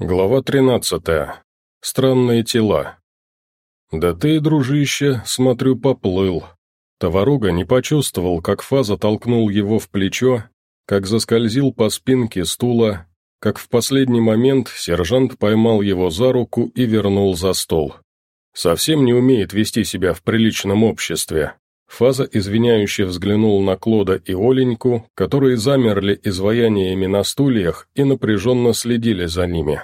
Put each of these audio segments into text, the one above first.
Глава 13. Странные тела. «Да ты, дружище, смотрю, поплыл». Товаруга не почувствовал, как Фаза толкнул его в плечо, как заскользил по спинке стула, как в последний момент сержант поймал его за руку и вернул за стол. Совсем не умеет вести себя в приличном обществе. Фаза извиняюще взглянул на Клода и Оленьку, которые замерли изваяниями на стульях и напряженно следили за ними.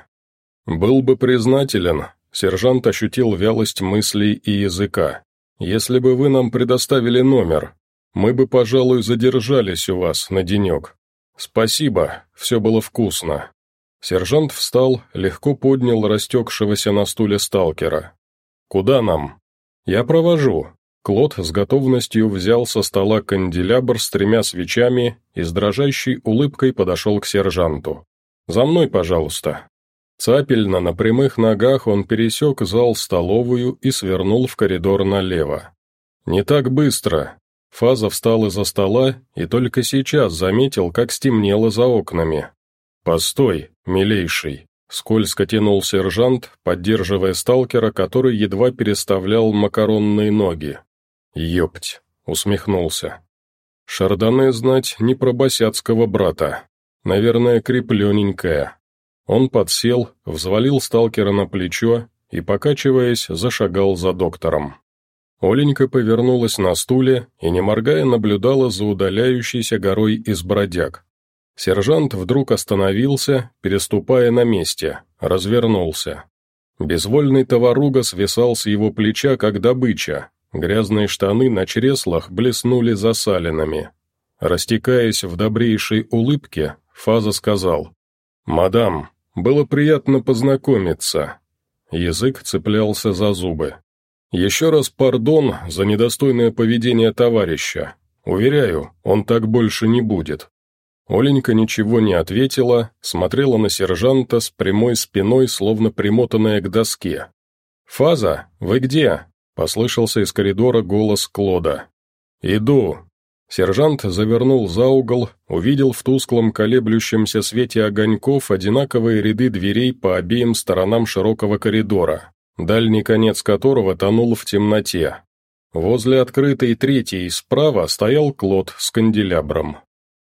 «Был бы признателен», — сержант ощутил вялость мыслей и языка. «Если бы вы нам предоставили номер, мы бы, пожалуй, задержались у вас на денек. Спасибо, все было вкусно». Сержант встал, легко поднял растекшегося на стуле сталкера. «Куда нам?» «Я провожу», Клод с готовностью взял со стола канделябр с тремя свечами и с дрожащей улыбкой подошел к сержанту. «За мной, пожалуйста». Цапельно на прямых ногах он пересек зал-столовую и свернул в коридор налево. «Не так быстро». Фаза встал из-за стола и только сейчас заметил, как стемнело за окнами. «Постой, милейший», Скользко тянул сержант, поддерживая сталкера, который едва переставлял макаронные ноги. «Ёпть!» — усмехнулся. «Шардоне знать не про босяцкого брата. Наверное, креплененькая». Он подсел, взвалил сталкера на плечо и, покачиваясь, зашагал за доктором. Оленька повернулась на стуле и, не моргая, наблюдала за удаляющейся горой из бродяг. Сержант вдруг остановился, переступая на месте, развернулся. Безвольный товаруга свисал с его плеча, как добыча, Грязные штаны на чреслах блеснули засаленными. Растекаясь в добрейшей улыбке, Фаза сказал, «Мадам, было приятно познакомиться». Язык цеплялся за зубы. «Еще раз пардон за недостойное поведение товарища. Уверяю, он так больше не будет». Оленька ничего не ответила, смотрела на сержанта с прямой спиной, словно примотанная к доске. «Фаза, вы где?» Послышался из коридора голос Клода. «Иду». Сержант завернул за угол, увидел в тусклом колеблющемся свете огоньков одинаковые ряды дверей по обеим сторонам широкого коридора, дальний конец которого тонул в темноте. Возле открытой третьей справа стоял Клод с канделябром.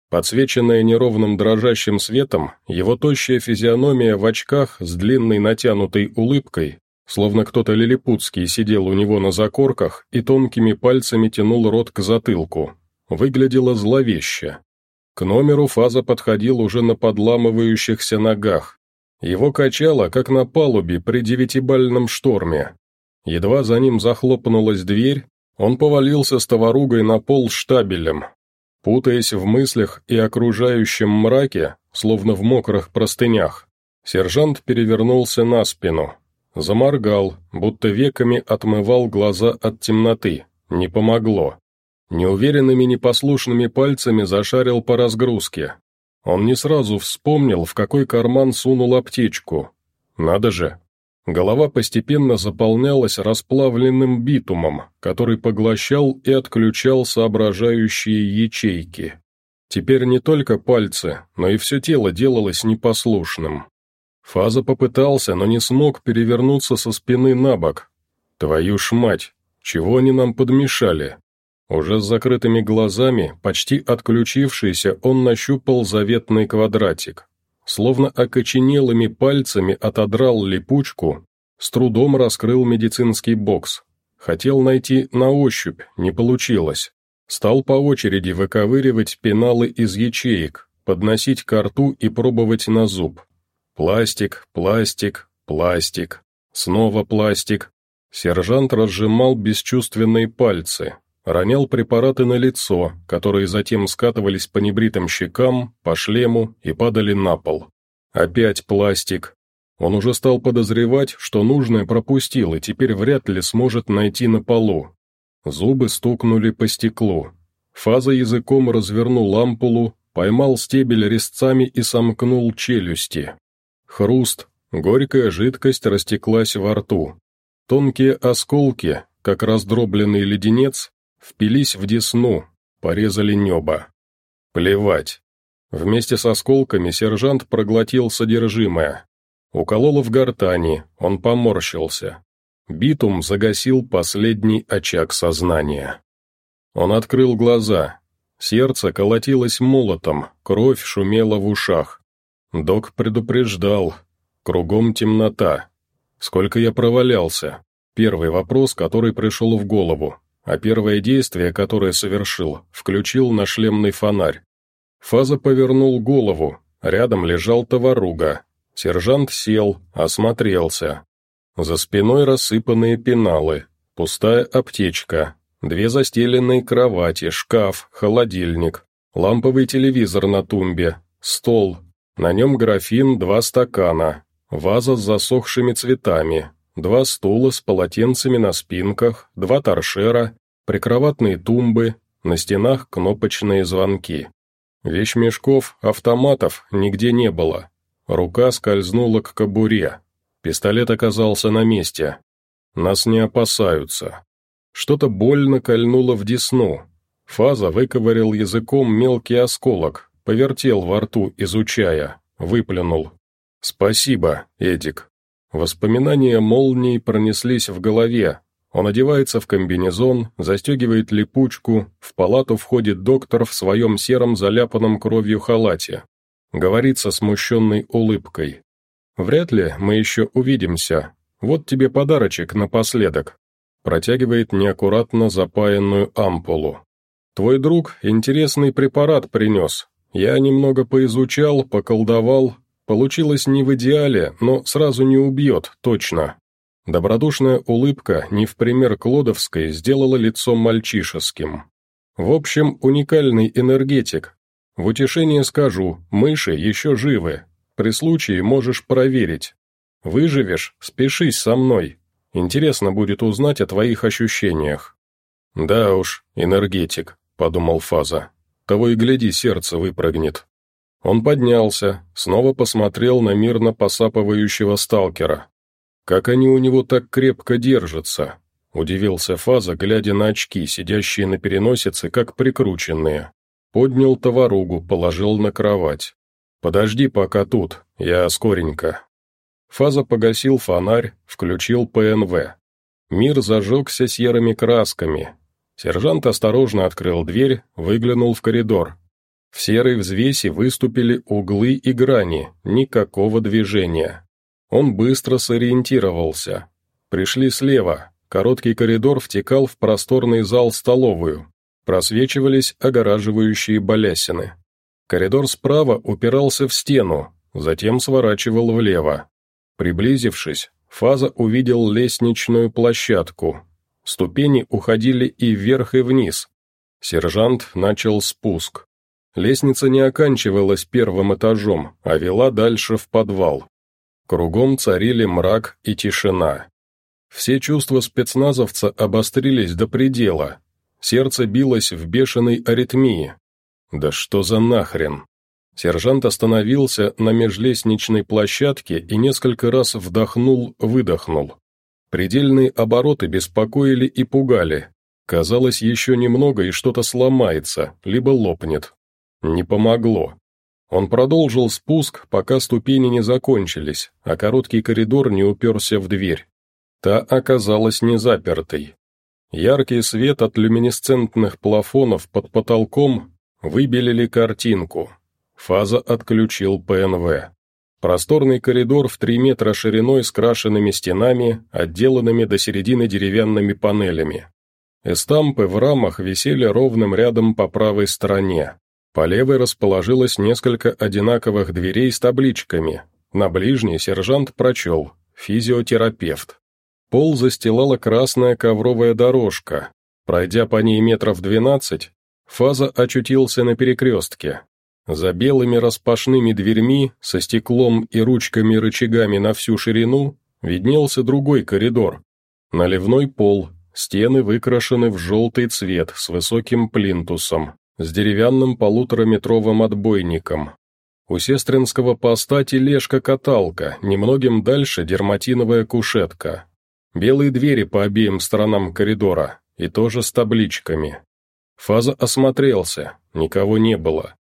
Подсвеченная неровным дрожащим светом, его тощая физиономия в очках с длинной натянутой улыбкой словно кто-то лилипутский сидел у него на закорках и тонкими пальцами тянул рот к затылку. Выглядело зловеще. К номеру Фаза подходил уже на подламывающихся ногах. Его качало, как на палубе при девятибальном шторме. Едва за ним захлопнулась дверь, он повалился с товаругой на пол штабелем. Путаясь в мыслях и окружающем мраке, словно в мокрых простынях, сержант перевернулся на спину, Заморгал, будто веками отмывал глаза от темноты. Не помогло. Неуверенными непослушными пальцами зашарил по разгрузке. Он не сразу вспомнил, в какой карман сунул аптечку. Надо же. Голова постепенно заполнялась расплавленным битумом, который поглощал и отключал соображающие ячейки. Теперь не только пальцы, но и все тело делалось непослушным. Фаза попытался, но не смог перевернуться со спины на бок. «Твою ж мать! Чего они нам подмешали?» Уже с закрытыми глазами, почти отключившийся, он нащупал заветный квадратик. Словно окоченелыми пальцами отодрал липучку, с трудом раскрыл медицинский бокс. Хотел найти на ощупь, не получилось. Стал по очереди выковыривать пеналы из ячеек, подносить ко рту и пробовать на зуб. Пластик, пластик, пластик, снова пластик. Сержант разжимал бесчувственные пальцы, ронял препараты на лицо, которые затем скатывались по небритым щекам, по шлему и падали на пол. Опять пластик. Он уже стал подозревать, что нужное пропустил и теперь вряд ли сможет найти на полу. Зубы стукнули по стеклу. Фаза языком развернул ампулу, поймал стебель резцами и сомкнул челюсти. Хруст, горькая жидкость растеклась во рту. Тонкие осколки, как раздробленный леденец, впились в десну, порезали небо. Плевать. Вместе с осколками сержант проглотил содержимое. Укололо в гортани, он поморщился. Битум загасил последний очаг сознания. Он открыл глаза. Сердце колотилось молотом, кровь шумела в ушах. Док предупреждал. Кругом темнота. Сколько я провалялся? Первый вопрос, который пришел в голову, а первое действие, которое совершил, включил на шлемный фонарь. Фаза повернул голову, рядом лежал товаруга. Сержант сел, осмотрелся. За спиной рассыпанные пеналы, пустая аптечка, две застеленные кровати, шкаф, холодильник, ламповый телевизор на тумбе, стол, на нем графин, два стакана, ваза с засохшими цветами, два стула с полотенцами на спинках, два торшера, прикроватные тумбы, на стенах кнопочные звонки. Вещмешков, автоматов нигде не было. Рука скользнула к кобуре. Пистолет оказался на месте. Нас не опасаются. Что-то больно кольнуло в десну. Фаза выковырял языком мелкий осколок, повертел во рту, изучая, выплюнул. «Спасибо, Эдик». Воспоминания молнией пронеслись в голове. Он одевается в комбинезон, застегивает липучку, в палату входит доктор в своем сером заляпанном кровью халате. Говорит со смущенной улыбкой. «Вряд ли мы еще увидимся. Вот тебе подарочек напоследок». Протягивает неаккуратно запаянную ампулу. «Твой друг интересный препарат принес. Я немного поизучал, поколдовал, Получилось не в идеале, но сразу не убьет, точно. Добродушная улыбка, не в пример Клодовской, сделала лицо мальчишеским. В общем, уникальный энергетик. В утешение скажу, мыши еще живы. При случае можешь проверить. Выживешь, спешись со мной. Интересно будет узнать о твоих ощущениях. Да уж, энергетик, подумал Фаза. Того и гляди, сердце выпрыгнет. Он поднялся, снова посмотрел на мирно посапывающего сталкера. «Как они у него так крепко держатся?» — удивился Фаза, глядя на очки, сидящие на переносице, как прикрученные. Поднял товаругу, положил на кровать. «Подожди пока тут, я скоренько». Фаза погасил фонарь, включил ПНВ. Мир зажегся серыми красками. Сержант осторожно открыл дверь, выглянул в коридор. В серой взвеси выступили углы и грани, никакого движения. Он быстро сориентировался. Пришли слева, короткий коридор втекал в просторный зал-столовую. Просвечивались огораживающие балясины. Коридор справа упирался в стену, затем сворачивал влево. Приблизившись, Фаза увидел лестничную площадку. Ступени уходили и вверх, и вниз. Сержант начал спуск. Лестница не оканчивалась первым этажом, а вела дальше в подвал. Кругом царили мрак и тишина. Все чувства спецназовца обострились до предела. Сердце билось в бешеной аритмии. Да что за нахрен? Сержант остановился на межлестничной площадке и несколько раз вдохнул-выдохнул. Предельные обороты беспокоили и пугали. Казалось, еще немного и что-то сломается, либо лопнет. Не помогло. Он продолжил спуск, пока ступени не закончились, а короткий коридор не уперся в дверь. Та оказалась не запертой. Яркий свет от люминесцентных плафонов под потолком выбелили картинку. Фаза отключил ПНВ. Просторный коридор в три метра шириной с крашенными стенами, отделанными до середины деревянными панелями. Эстампы в рамах висели ровным рядом по правой стороне. По левой расположилось несколько одинаковых дверей с табличками. На ближней сержант прочел «Физиотерапевт». Пол застилала красная ковровая дорожка. Пройдя по ней метров двенадцать, Фаза очутился на перекрестке. За белыми распашными дверьми, со стеклом и ручками-рычагами на всю ширину, виднелся другой коридор. Наливной пол, стены выкрашены в желтый цвет с высоким плинтусом, с деревянным полутораметровым отбойником. У сестринского поста тележка-каталка, немногим дальше дерматиновая кушетка. Белые двери по обеим сторонам коридора, и тоже с табличками. Фаза осмотрелся, никого не было.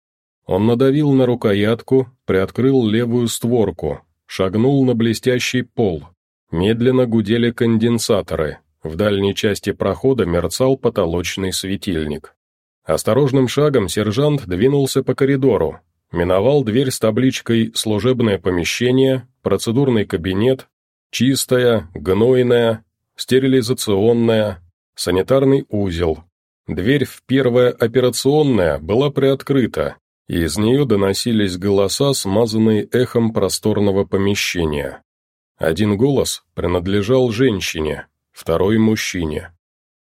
Он надавил на рукоятку, приоткрыл левую створку. шагнул на блестящий пол. Медленно гудели конденсаторы. В дальней части прохода мерцал потолочный светильник. Осторожным шагом сержант двинулся по коридору, миновал дверь с табличкой «Служебное помещение», «Процедурный кабинет», «Чистая», «Гнойная», «Стерилизационная», «Санитарный узел». Дверь в первое операционное была приоткрыта, из нее доносились голоса, смазанные эхом просторного помещения. Один голос принадлежал женщине, второй – мужчине.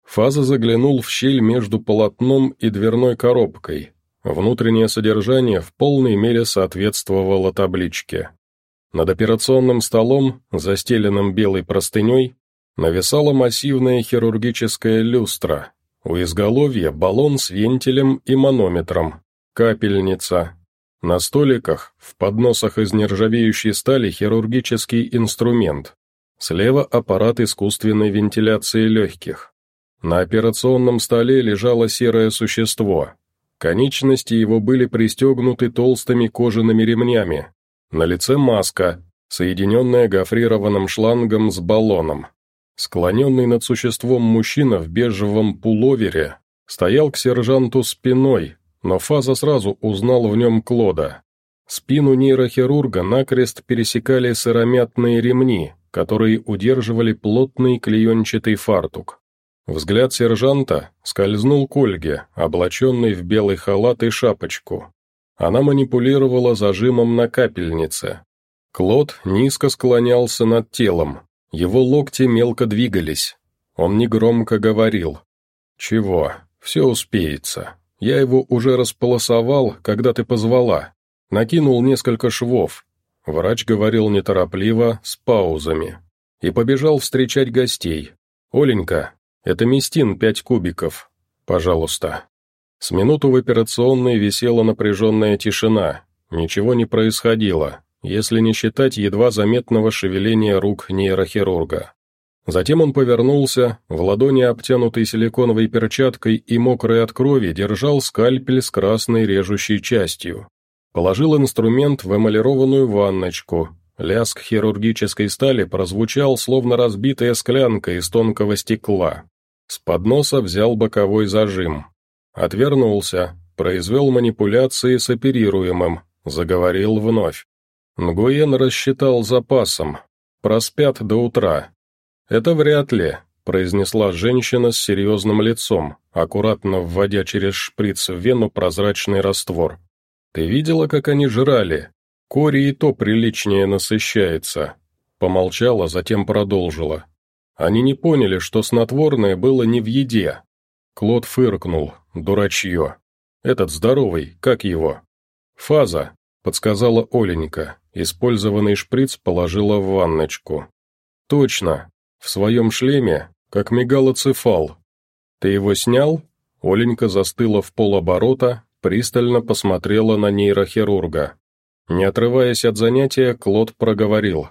Фаза заглянул в щель между полотном и дверной коробкой. Внутреннее содержание в полной мере соответствовало табличке. Над операционным столом, застеленным белой простыней, нависала массивная хирургическая люстра. У изголовья баллон с вентилем и манометром, капельница. На столиках, в подносах из нержавеющей стали хирургический инструмент. Слева аппарат искусственной вентиляции легких. На операционном столе лежало серое существо. Конечности его были пристегнуты толстыми кожаными ремнями. На лице маска, соединенная гофрированным шлангом с баллоном. Склоненный над существом мужчина в бежевом пуловере стоял к сержанту спиной, но Фаза сразу узнал в нем Клода. Спину нейрохирурга накрест пересекали сыромятные ремни, которые удерживали плотный клеенчатый фартук. Взгляд сержанта скользнул к Ольге, облаченной в белый халат и шапочку. Она манипулировала зажимом на капельнице. Клод низко склонялся над телом, его локти мелко двигались. Он негромко говорил. «Чего? Все успеется. Я его уже располосовал, когда ты позвала. Накинул несколько швов. Врач говорил неторопливо, с паузами. И побежал встречать гостей. «Оленька, это мистин пять кубиков. Пожалуйста». С минуту в операционной висела напряженная тишина. Ничего не происходило, если не считать едва заметного шевеления рук нейрохирурга. Затем он повернулся, в ладони, обтянутой силиконовой перчаткой и мокрой от крови, держал скальпель с красной режущей частью. Положил инструмент в эмалированную ванночку. Лязг хирургической стали прозвучал, словно разбитая склянка из тонкого стекла. С подноса взял боковой зажим. Отвернулся, произвел манипуляции с оперируемым, заговорил вновь. Нгуен рассчитал запасом. Проспят до утра, «Это вряд ли», — произнесла женщина с серьезным лицом, аккуратно вводя через шприц в вену прозрачный раствор. «Ты видела, как они жрали? Кори и то приличнее насыщается». Помолчала, затем продолжила. Они не поняли, что снотворное было не в еде. Клод фыркнул, дурачье. «Этот здоровый, как его?» «Фаза», — подсказала Оленька. Использованный шприц положила в ванночку. «Точно, в своем шлеме, как мегалоцефал. Ты его снял?» Оленька застыла в полоборота, пристально посмотрела на нейрохирурга. Не отрываясь от занятия, Клод проговорил.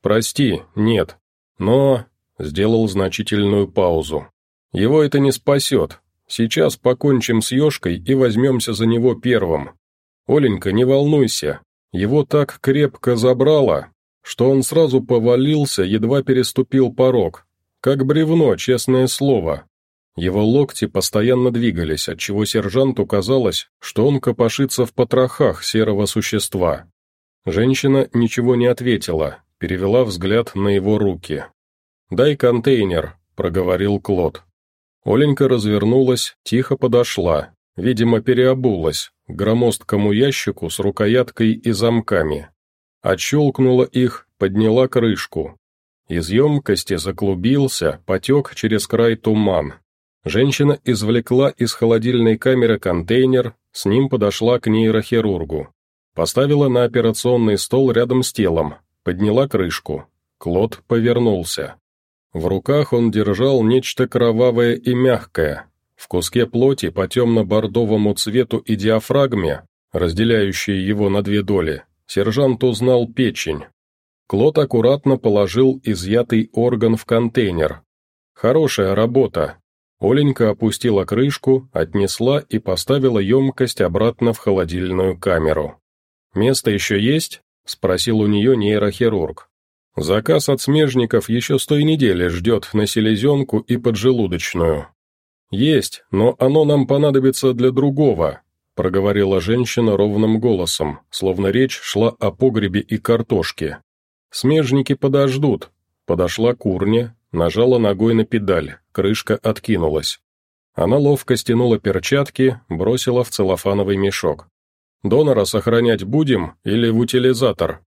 «Прости, нет. Но...» Сделал значительную паузу. «Его это не спасет. Сейчас покончим с Ешкой и возьмемся за него первым. Оленька, не волнуйся. Его так крепко забрало, что он сразу повалился, едва переступил порог. Как бревно, честное слово. Его локти постоянно двигались, отчего сержанту казалось, что он копошится в потрохах серого существа. Женщина ничего не ответила, перевела взгляд на его руки. «Дай контейнер», — проговорил Клод. Оленька развернулась, тихо подошла, видимо, переобулась, к громоздкому ящику с рукояткой и замками. Отщелкнула их, подняла крышку. Из емкости заклубился, потек через край туман. Женщина извлекла из холодильной камеры контейнер, с ним подошла к нейрохирургу. Поставила на операционный стол рядом с телом, подняла крышку. Клод повернулся. В руках он держал нечто кровавое и мягкое. В куске плоти по темно-бордовому цвету и диафрагме, разделяющей его на две доли, Сержант узнал печень. Клод аккуратно положил изъятый орган в контейнер. Хорошая работа. Оленька опустила крышку, отнесла и поставила емкость обратно в холодильную камеру. «Место еще есть?» – спросил у нее нейрохирург. Заказ от смежников еще с той недели ждет на селезенку и поджелудочную. «Есть, но оно нам понадобится для другого», проговорила женщина ровным голосом, словно речь шла о погребе и картошке. «Смежники подождут». Подошла курня, нажала ногой на педаль, крышка откинулась. Она ловко стянула перчатки, бросила в целлофановый мешок. «Донора сохранять будем или в утилизатор?»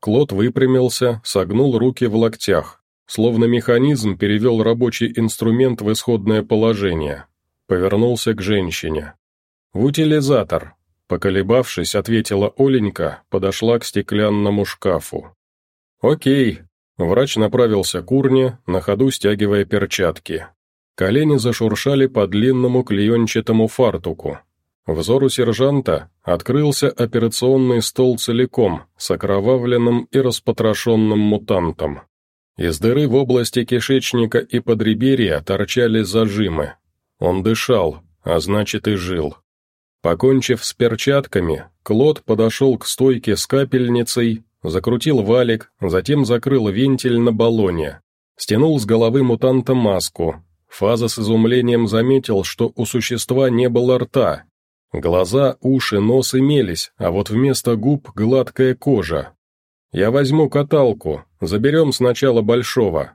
Клод выпрямился, согнул руки в локтях, словно механизм перевел рабочий инструмент в исходное положение. Повернулся к женщине. «В утилизатор», — поколебавшись, ответила Оленька, подошла к стеклянному шкафу. «Окей», — врач направился к урне, на ходу стягивая перчатки. Колени зашуршали по длинному клеенчатому фартуку. Взору сержанта открылся операционный стол целиком, с окровавленным и распотрошенным мутантом. Из дыры в области кишечника и подреберья торчали зажимы. Он дышал, а значит и жил. Покончив с перчатками, Клод подошел к стойке с капельницей, закрутил валик, затем закрыл вентиль на баллоне, стянул с головы мутанта маску. Фаза с изумлением заметил, что у существа не было рта. Глаза, уши, нос имелись, а вот вместо губ гладкая кожа. «Я возьму каталку, заберем сначала большого».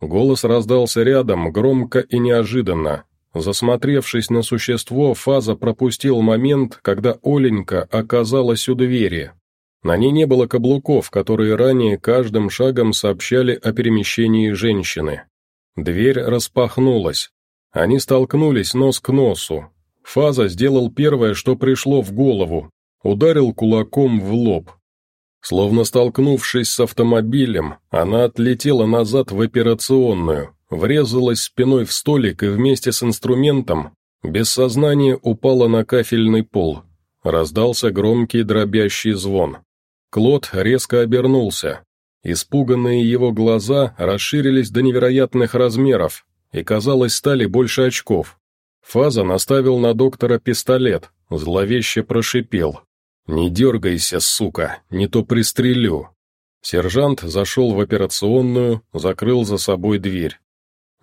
Голос раздался рядом, громко и неожиданно. Засмотревшись на существо, Фаза пропустил момент, когда Оленька оказалась у двери. На ней не было каблуков, которые ранее каждым шагом сообщали о перемещении женщины. Дверь распахнулась. Они столкнулись нос к носу. Фаза сделал первое, что пришло в голову. Ударил кулаком в лоб. Словно столкнувшись с автомобилем, она отлетела назад в операционную, врезалась спиной в столик и вместе с инструментом без сознания упала на кафельный пол. Раздался громкий дробящий звон. Клод резко обернулся. Испуганные его глаза расширились до невероятных размеров и, казалось, стали больше очков. Фаза наставил на доктора пистолет, зловеще прошипел. «Не дергайся, сука, не то пристрелю». Сержант зашел в операционную, закрыл за собой дверь.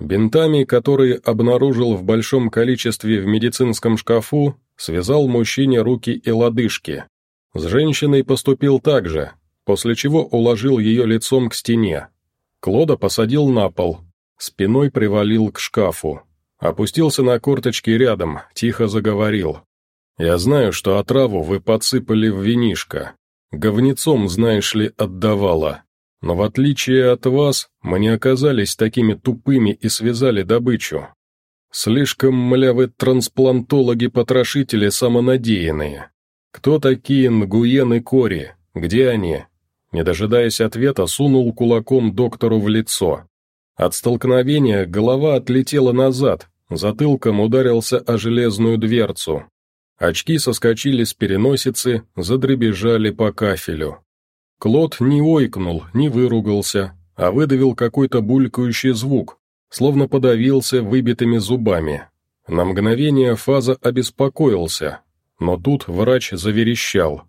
Бинтами, которые обнаружил в большом количестве в медицинском шкафу, связал мужчине руки и лодыжки. С женщиной поступил так же, после чего уложил ее лицом к стене. Клода посадил на пол, спиной привалил к шкафу. Опустился на корточки рядом, тихо заговорил. «Я знаю, что отраву вы подсыпали в винишко. Говнецом, знаешь ли, отдавала. Но в отличие от вас, мы не оказались такими тупыми и связали добычу. Слишком млявы трансплантологи-потрошители самонадеянные. Кто такие Нгуен и Кори? Где они?» Не дожидаясь ответа, сунул кулаком доктору в лицо. От столкновения голова отлетела назад, затылком ударился о железную дверцу. Очки соскочили с переносицы, задребежали по кафелю. Клод не ойкнул, не выругался, а выдавил какой-то булькающий звук, словно подавился выбитыми зубами. На мгновение Фаза обеспокоился, но тут врач заверещал.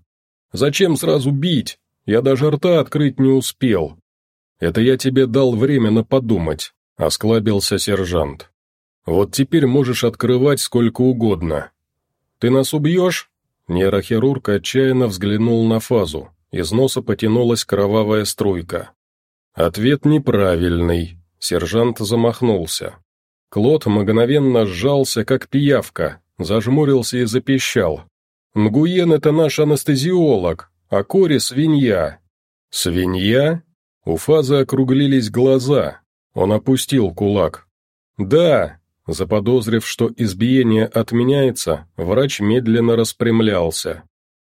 «Зачем сразу бить? Я даже рта открыть не успел». «Это я тебе дал время на подумать», — осклабился сержант. «Вот теперь можешь открывать сколько угодно». «Ты нас убьешь?» Нейрохирург отчаянно взглянул на Фазу. Из носа потянулась кровавая струйка. Ответ неправильный. Сержант замахнулся. Клод мгновенно сжался, как пиявка, зажмурился и запищал. «Нгуен — это наш анестезиолог, а Кори — свинья». «Свинья?» У Фаза округлились глаза. Он опустил кулак. «Да!» Заподозрив, что избиение отменяется, врач медленно распрямлялся.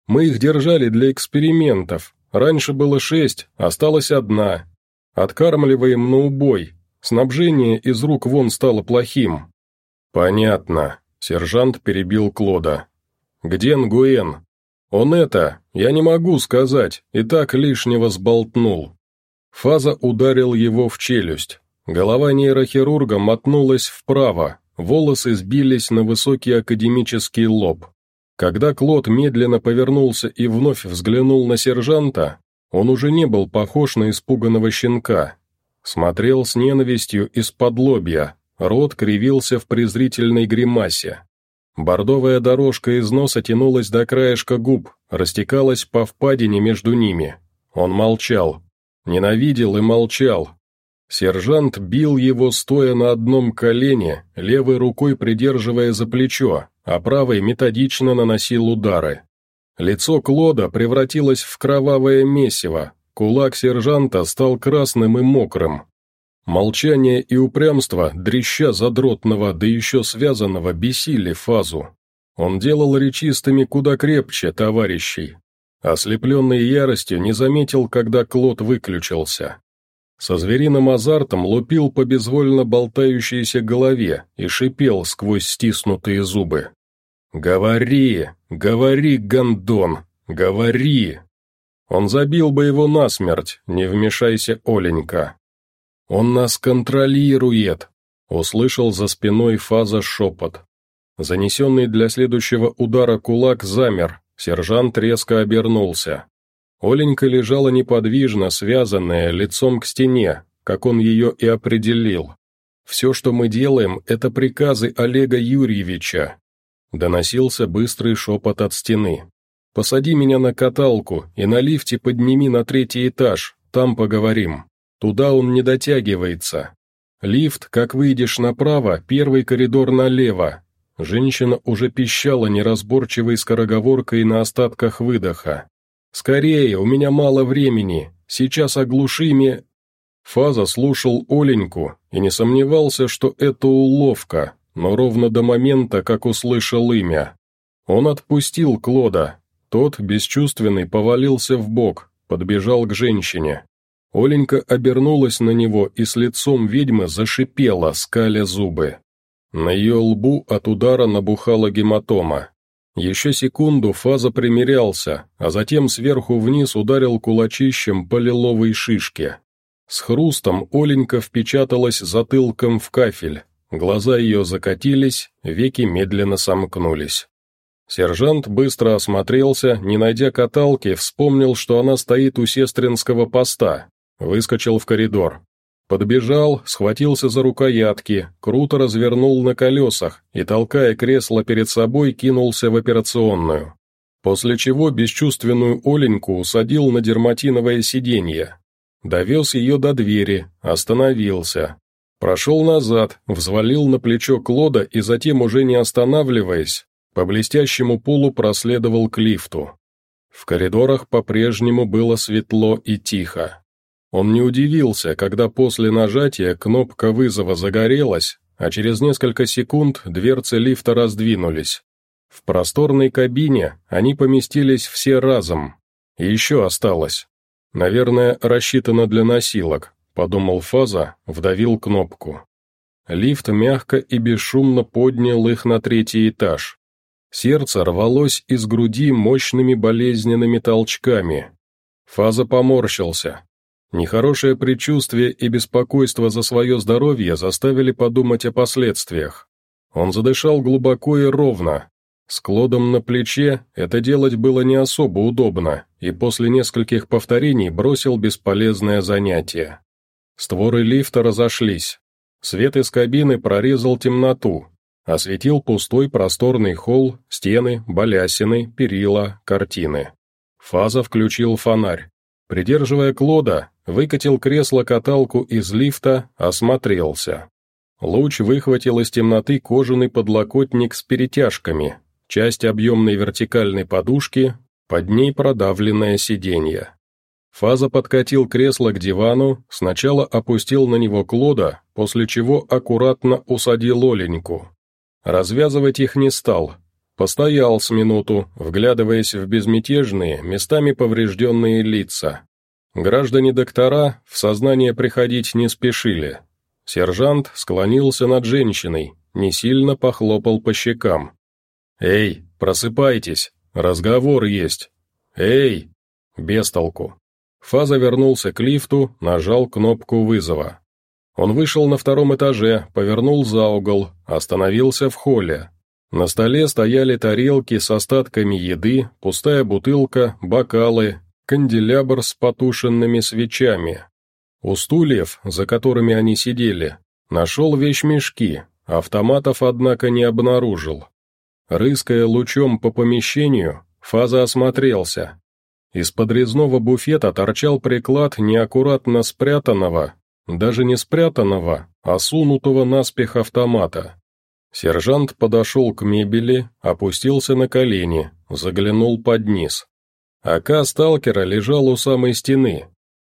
Мы их держали для экспериментов. Раньше было шесть, осталась одна. Откармливаем на убой. Снабжение из рук вон стало плохим». «Понятно», — сержант перебил Клода. «Где Нгуэн?» «Он это, я не могу сказать, и так лишнего сболтнул». Фаза ударил его в челюсть. Голова нейрохирурга мотнулась вправо, волосы сбились на высокий академический лоб. Когда Клод медленно повернулся и вновь взглянул на сержанта, Он уже не был похож на испуганного щенка. Смотрел с ненавистью из-под лобья, рот кривился в презрительной гримасе. Бордовая дорожка из носа тянулась до краешка губ, растекалась по впадине между ними. Он молчал. Ненавидел и молчал. Сержант бил его, стоя на одном колене, левой рукой придерживая за плечо, а правой методично наносил удары. Лицо Клода превратилось в кровавое месиво, кулак сержанта стал красным и мокрым. Молчание и упрямство, дрища задротного, да еще связанного, бесили фазу. Он делал речистыми куда крепче товарищей. Ослепленный яростью не заметил, когда Клод выключился. Со звериным азартом лупил по безвольно болтающейся голове и шипел сквозь стиснутые зубы. «Говори! Говори, гондон! Говори!» Он забил бы его насмерть, не вмешайся, Оленька. «Он нас контролирует!» — услышал за спиной фаза шепот. Занесенный для следующего удара кулак замер, сержант резко обернулся. Оленька лежала неподвижно, связанная, лицом к стене, как он ее и определил. «Все, что мы делаем, это приказы Олега Юрьевича, Доносился быстрый шепот от стены. «Посади меня на каталку и на лифте подними на третий этаж, там поговорим. Туда он не дотягивается. Лифт, как выйдешь направо, первый коридор налево». Женщина уже пищала неразборчивой скороговоркой на остатках выдоха. «Скорее, у меня мало времени. Сейчас оглуши me...» Фаза слушал Оленьку и не сомневался, что это уловка, но ровно до момента, как услышал имя. Он отпустил Клода. Тот, бесчувственный, повалился в бок, подбежал к женщине. Оленька обернулась на него и с лицом ведьмы зашипела, скаля зубы. На ее лбу от удара набухала гематома. Еще секунду Фаза примерялся, а затем сверху вниз ударил кулачищем по лиловой шишке. С хрустом Оленька впечаталась затылком в кафель, Глаза ее закатились, веки медленно сомкнулись. Сержант быстро осмотрелся, не найдя каталки, вспомнил, что она стоит у сестринского поста, выскочил в коридор. Подбежал, схватился за рукоятки, круто развернул на колесах и, толкая кресло перед собой, кинулся в операционную. После чего бесчувственную Оленьку усадил на дерматиновое сиденье. Довез ее до двери, остановился, Прошел назад, взвалил на плечо Клода и затем, уже не останавливаясь, по блестящему полу проследовал к лифту. В коридорах по-прежнему было светло и тихо. Он не удивился, когда после нажатия кнопка вызова загорелась, а через несколько секунд дверцы лифта раздвинулись. В просторной кабине они поместились все разом. И еще осталось. Наверное, рассчитано для носилок, подумал Фаза, вдавил кнопку. Лифт мягко и бесшумно поднял их на третий этаж. Сердце рвалось из груди мощными болезненными толчками. Фаза поморщился. Нехорошее предчувствие и беспокойство за свое здоровье заставили подумать о последствиях. Он задышал глубоко и ровно. С Клодом на плече это делать было не особо удобно, и после нескольких повторений бросил бесполезное занятие. Створы лифта разошлись. Свет из кабины прорезал темноту, осветил пустой просторный холл, стены, балясины, перила, картины. Фаза включил фонарь. Придерживая Клода, выкатил кресло-каталку из лифта, осмотрелся. Луч выхватил из темноты кожаный подлокотник с перетяжками, часть объемной вертикальной подушки, под ней продавленное сиденье. Фаза подкатил кресло к дивану, сначала опустил на него Клода, после чего аккуратно усадил Оленьку. Развязывать их не стал. Постоял с минуту, вглядываясь в безмятежные, местами поврежденные лица. Граждане-доктора в сознание приходить не спешили. Сержант склонился над женщиной, не сильно похлопал по щекам. «Эй, просыпайтесь, разговор есть! Эй!» без толку. Фаза вернулся к лифту, нажал кнопку вызова. Он вышел на втором этаже, повернул за угол, остановился в холле. На столе стояли тарелки с остатками еды, пустая бутылка, бокалы, канделябр с потушенными свечами. У стульев, за которыми они сидели, нашел вещмешки, автоматов, однако, не обнаружил. Рыская лучом по помещению, Фаза осмотрелся. Из подрезного буфета торчал приклад неаккуратно спрятанного, даже не спрятанного, а сунутого наспех автомата. Сержант подошел к мебели, опустился на колени, заглянул под низ. АК сталкера лежал у самой стены.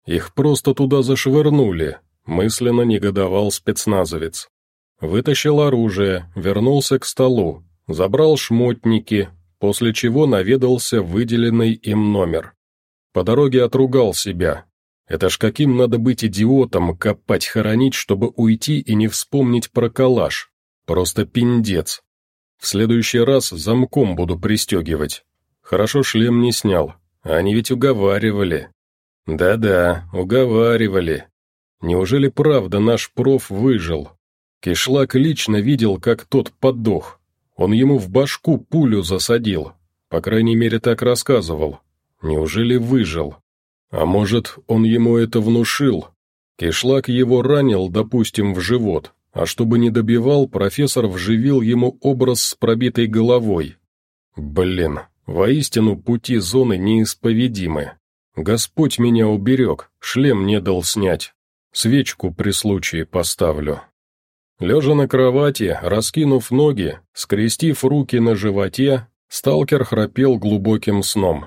Их просто туда зашвырнули, мысленно негодовал спецназовец. Вытащил оружие, вернулся к столу, забрал шмотники, после чего наведался выделенный им номер. По дороге отругал себя. Это ж каким надо быть идиотом, копать хоронить, чтобы уйти и не вспомнить про калаш. Просто пиндец. В следующий раз замком буду пристегивать. Хорошо шлем не снял. Они ведь уговаривали. Да-да, уговаривали. Неужели правда наш проф выжил? Кишлак лично видел, как тот подох. Он ему в башку пулю засадил. По крайней мере, так рассказывал. Неужели выжил? А может, он ему это внушил? Кишлак его ранил, допустим, в живот, а чтобы не добивал, профессор вживил ему образ с пробитой головой. Блин, воистину пути зоны неисповедимы. Господь меня уберег, шлем не дал снять. Свечку при случае поставлю. Лежа на кровати, раскинув ноги, скрестив руки на животе, сталкер храпел глубоким сном.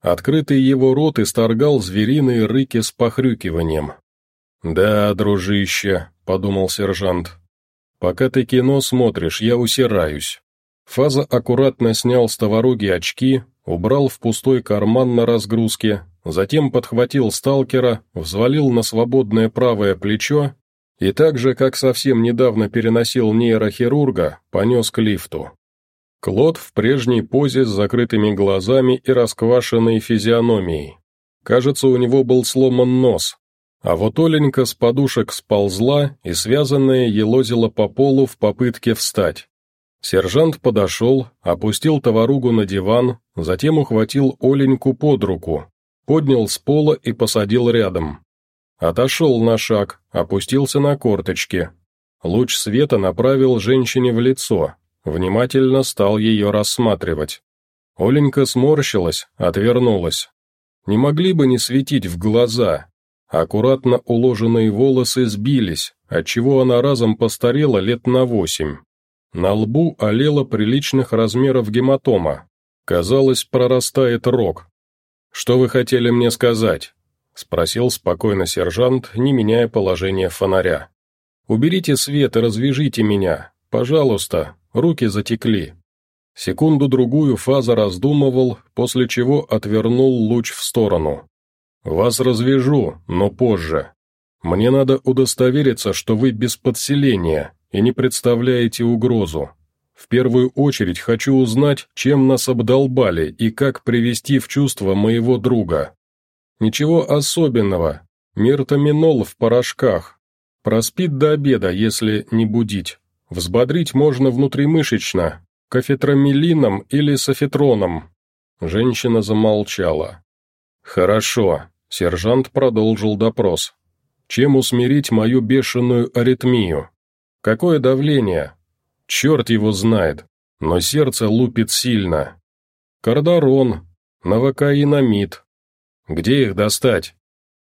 Открытый его рот исторгал звериные рыки с похрюкиванием. «Да, дружище», — подумал сержант, — «пока ты кино смотришь, я усираюсь». Фаза аккуратно снял с товаруги очки, убрал в пустой карман на разгрузке, затем подхватил сталкера, взвалил на свободное правое плечо и так же, как совсем недавно переносил нейрохирурга, понес к лифту. Клод в прежней позе с закрытыми глазами и расквашенной физиономией. Кажется, у него был сломан нос. А вот Оленька с подушек сползла и связанная елозила по полу в попытке встать. Сержант подошел, опустил товаругу на диван, затем ухватил Оленьку под руку, поднял с пола и посадил рядом. Отошел на шаг, опустился на корточки. Луч света направил женщине в лицо, внимательно стал ее рассматривать. Оленька сморщилась, отвернулась. Не могли бы не светить в глаза. Аккуратно уложенные волосы сбились, отчего она разом постарела лет на восемь. На лбу олела приличных размеров гематома. Казалось, прорастает рог. «Что вы хотели мне сказать?» — спросил спокойно сержант, не меняя положение фонаря. «Уберите свет и развяжите меня. Пожалуйста, руки затекли». Секунду-другую Фаза раздумывал, после чего отвернул луч в сторону. «Вас развяжу, но позже. Мне надо удостовериться, что вы без подселения и не представляете угрозу. В первую очередь хочу узнать, чем нас обдолбали и как привести в чувство моего друга». Ничего особенного. Миртаминол в порошках. Проспит до обеда, если не будить. Взбодрить можно внутримышечно, кафетромелином или софетроном. Женщина замолчала. «Хорошо», — сержант продолжил допрос. «Чем усмирить мою бешеную аритмию? Какое давление? Черт его знает, но сердце лупит сильно. Кардарон, новокаинамид, где их достать?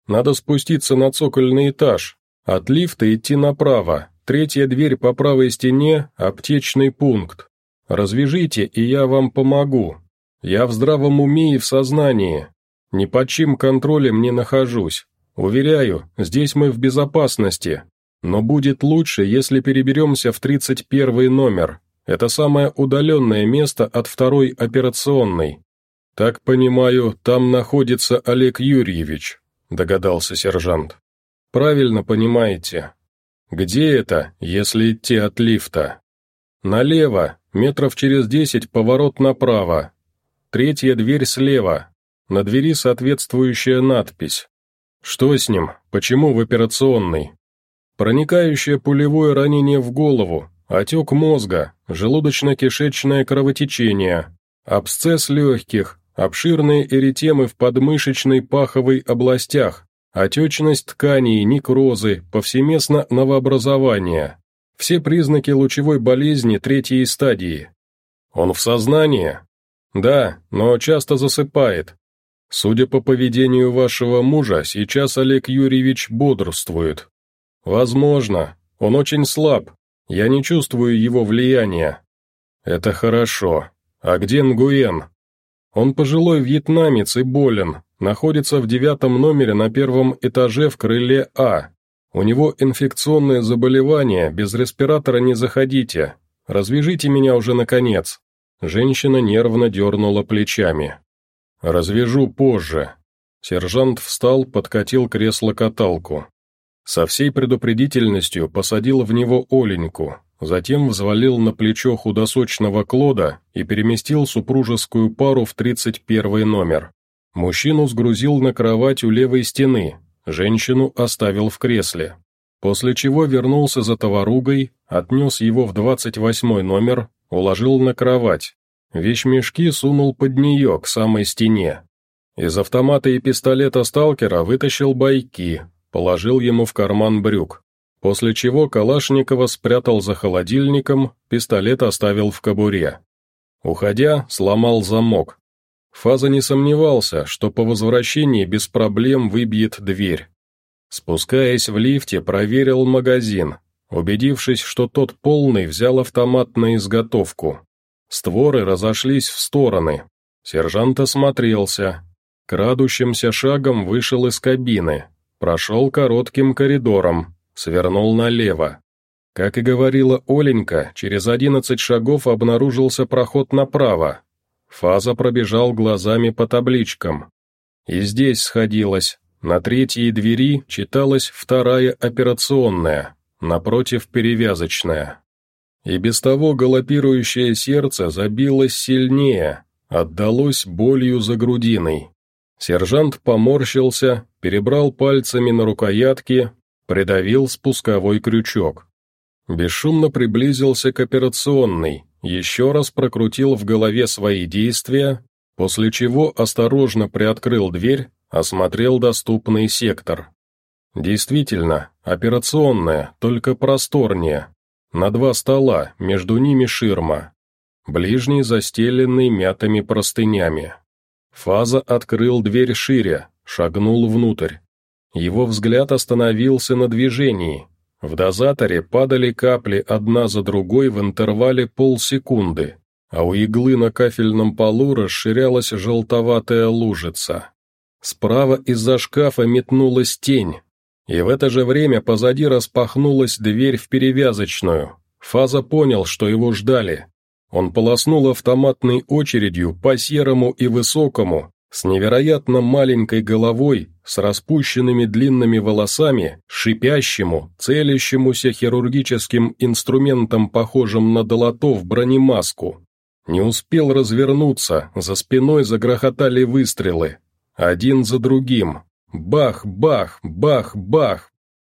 Надо спуститься на цокольный этаж. От лифта идти направо. Третья дверь по правой стене – аптечный пункт. Развяжите, и я вам помогу. Я в здравом уме и в сознании. Ни под чьим контролем не нахожусь. Уверяю, здесь мы в безопасности. Но будет лучше, если переберемся в 31 номер. Это самое удаленное место от второй операционной. «Так понимаю, там находится Олег Юрьевич», — догадался сержант. «Правильно понимаете. Где это, если идти от лифта?» «Налево, метров через десять поворот направо. Третья дверь слева. На двери соответствующая надпись. Что с ним? Почему в операционной?» «Проникающее пулевое ранение в голову, отек мозга, желудочно-кишечное кровотечение, абсцесс легких, обширные эритемы в подмышечной паховой областях, отечность тканей, некрозы, повсеместно новообразование. Все признаки лучевой болезни третьей стадии. Он в сознании? Да, но часто засыпает. Судя по поведению вашего мужа, сейчас Олег Юрьевич бодрствует. Возможно, он очень слаб. Я не чувствую его влияния. Это хорошо. А где Нгуен? Он пожилой вьетнамец и болен, находится в девятом номере на первом этаже в крыле А. У него инфекционное заболевание, без респиратора не заходите. Развяжите меня уже наконец». Женщина нервно дернула плечами. «Развяжу позже». Сержант встал, подкатил кресло-каталку. Со всей предупредительностью посадил в него Оленьку, затем взвалил на плечо худосочного Клода и переместил супружескую пару в 31 номер. Мужчину сгрузил на кровать у левой стены, женщину оставил в кресле. После чего вернулся за товаругой, отнес его в 28 номер, уложил на кровать. Вещмешки сунул под нее, к самой стене. Из автомата и пистолета сталкера вытащил бойки, положил ему в карман брюк. После чего Калашникова спрятал за холодильником, пистолет оставил в кобуре. Уходя, сломал замок. Фаза не сомневался, что по возвращении без проблем выбьет дверь. Спускаясь в лифте, проверил магазин. Убедившись, что тот полный, взял автомат на изготовку. Створы разошлись в стороны. Сержант осмотрелся. Крадущимся шагом вышел из кабины. Прошел коротким коридором, свернул налево. Как и говорила Оленька, через одиннадцать шагов обнаружился проход направо. Фаза пробежал глазами по табличкам. И здесь сходилось. На третьей двери читалась вторая операционная, напротив перевязочная. И без того галопирующее сердце забилось сильнее, отдалось болью за грудиной. Сержант поморщился, перебрал пальцами на рукоятке, придавил спусковой крючок. Бесшумно приблизился к операционной, еще раз прокрутил в голове свои действия, после чего осторожно приоткрыл дверь, осмотрел доступный сектор. Действительно, операционная, только просторнее. На два стола, между ними ширма. Ближний застеленный мятыми простынями. Фаза открыл дверь шире, шагнул внутрь. Его взгляд остановился на движении. В дозаторе падали капли одна за другой в интервале полсекунды, а у иглы на кафельном полу расширялась желтоватая лужица. Справа из-за шкафа метнулась тень, и в это же время позади распахнулась дверь в перевязочную. Фаза понял, что его ждали. Он полоснул автоматной очередью по серому и высокому, с невероятно маленькой головой, с распущенными длинными волосами, шипящему, целящемуся хирургическим инструментом, похожим на долотов, бронемаску. Не успел развернуться, за спиной загрохотали выстрелы. Один за другим. Бах, бах, бах, бах.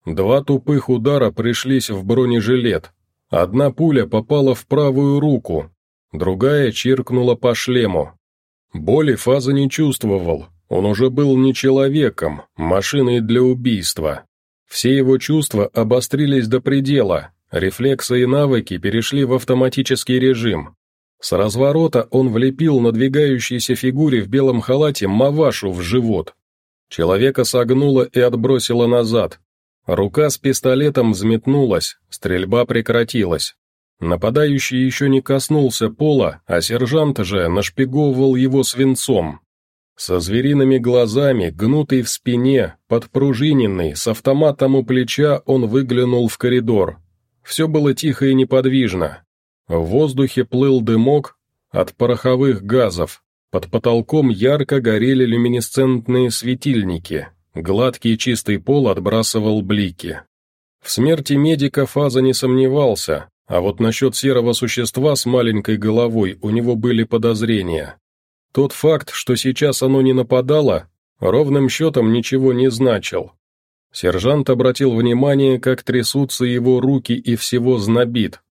Два тупых удара пришлись в бронежилет, Одна пуля попала в правую руку, другая чиркнула по шлему. Боли Фаза не чувствовал, он уже был не человеком, машиной для убийства. Все его чувства обострились до предела, рефлексы и навыки перешли в автоматический режим. С разворота он влепил надвигающейся фигуре в белом халате мавашу в живот. Человека согнуло и отбросило назад, Рука с пистолетом взметнулась, стрельба прекратилась. Нападающий еще не коснулся пола, а сержант же нашпиговывал его свинцом. Со звериными глазами, гнутый в спине, подпружиненный, с автоматом у плеча он выглянул в коридор. Все было тихо и неподвижно. В воздухе плыл дымок от пороховых газов, под потолком ярко горели люминесцентные светильники, Гладкий чистый пол отбрасывал блики. В смерти медика Фаза не сомневался, а вот насчет серого существа с маленькой головой у него были подозрения. Тот факт, что сейчас оно не нападало, ровным счетом ничего не значил. Сержант обратил внимание, как трясутся его руки и всего знобит.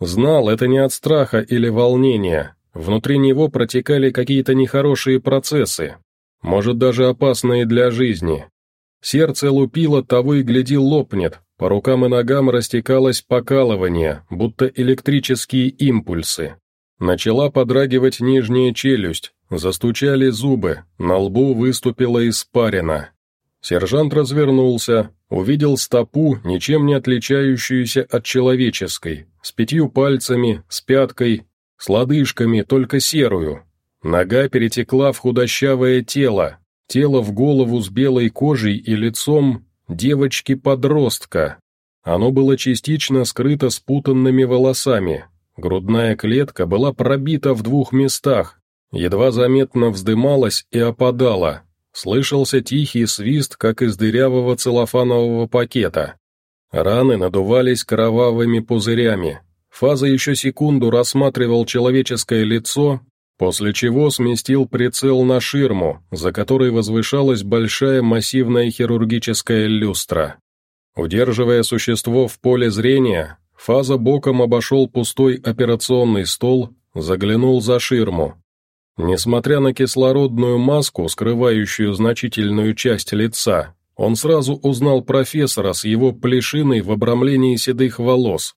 Знал, это не от страха или волнения, Внутри него протекали какие-то нехорошие процессы, может, даже опасные для жизни. Сердце лупило, того и гляди лопнет, по рукам и ногам растекалось покалывание, будто электрические импульсы. Начала подрагивать нижняя челюсть, застучали зубы, на лбу выступила испарина. Сержант развернулся, увидел стопу, ничем не отличающуюся от человеческой, с пятью пальцами, с пяткой, с лодыжками, только серую. Нога перетекла в худощавое тело, тело в голову с белой кожей и лицом девочки-подростка. Оно было частично скрыто спутанными волосами. Грудная клетка была пробита в двух местах, едва заметно вздымалась и опадала. Слышался тихий свист, как из дырявого целлофанового пакета. Раны надувались кровавыми пузырями. Фаза еще секунду рассматривал человеческое лицо, после чего сместил прицел на ширму, за которой возвышалась большая массивная хирургическая люстра. Удерживая существо в поле зрения, Фаза боком обошел пустой операционный стол, заглянул за ширму. Несмотря на кислородную маску, скрывающую значительную часть лица, он сразу узнал профессора с его плешиной в обрамлении седых волос,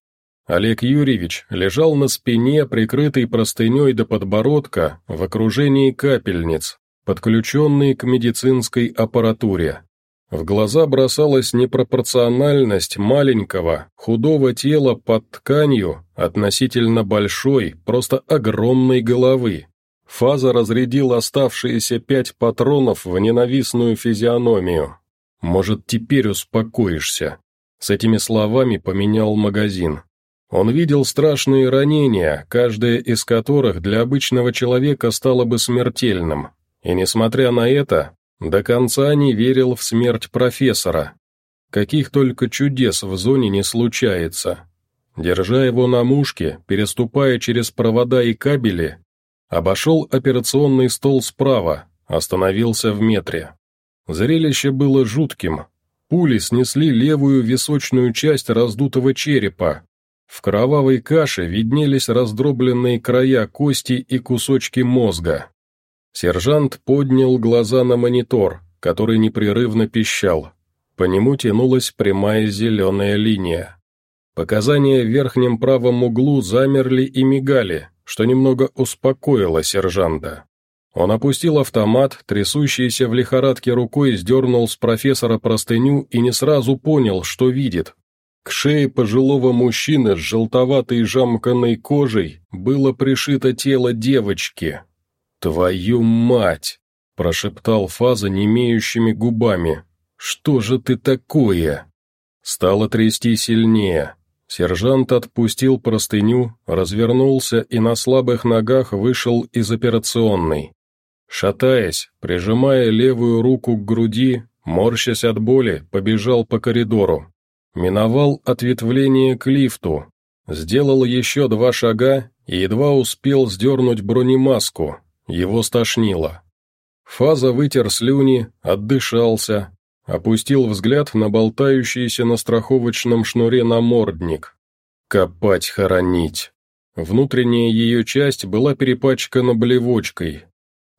Олег Юрьевич лежал на спине, прикрытый простыней до подбородка, в окружении капельниц, подключенный к медицинской аппаратуре. В глаза бросалась непропорциональность маленького, худого тела под тканью относительно большой, просто огромной головы. Фаза разрядил оставшиеся пять патронов в ненавистную физиономию. «Может, теперь успокоишься?» С этими словами поменял магазин. Он видел страшные ранения, каждое из которых для обычного человека стало бы смертельным, и, несмотря на это, до конца не верил в смерть профессора. Каких только чудес в зоне не случается. Держа его на мушке, переступая через провода и кабели, обошел операционный стол справа, остановился в метре. Зрелище было жутким. Пули снесли левую височную часть раздутого черепа, в кровавой каше виднелись раздробленные края кости и кусочки мозга. Сержант поднял глаза на монитор, который непрерывно пищал. По нему тянулась прямая зеленая линия. Показания в верхнем правом углу замерли и мигали, что немного успокоило сержанта. Он опустил автомат, трясущийся в лихорадке рукой сдернул с профессора простыню и не сразу понял, что видит, к шее пожилого мужчины с желтоватой жамканной кожей было пришито тело девочки. «Твою мать!» – прошептал Фаза немеющими губами. «Что же ты такое?» Стало трясти сильнее. Сержант отпустил простыню, развернулся и на слабых ногах вышел из операционной. Шатаясь, прижимая левую руку к груди, морщась от боли, побежал по коридору. Миновал ответвление к лифту, сделал еще два шага и едва успел сдернуть бронемаску, его стошнило. Фаза вытер слюни, отдышался, опустил взгляд на болтающийся на страховочном шнуре намордник. Копать, хоронить. Внутренняя ее часть была перепачкана блевочкой.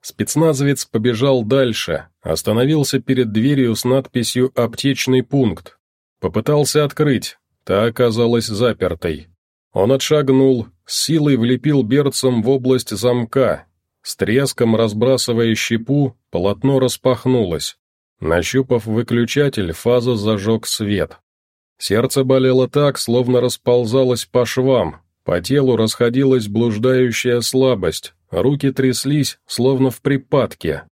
Спецназовец побежал дальше, остановился перед дверью с надписью «Аптечный пункт», Попытался открыть, та оказалась запертой. Он отшагнул, с силой влепил берцем в область замка. С треском разбрасывая щепу, полотно распахнулось. Нащупав выключатель, фаза зажег свет. Сердце болело так, словно расползалось по швам, по телу расходилась блуждающая слабость, руки тряслись, словно в припадке.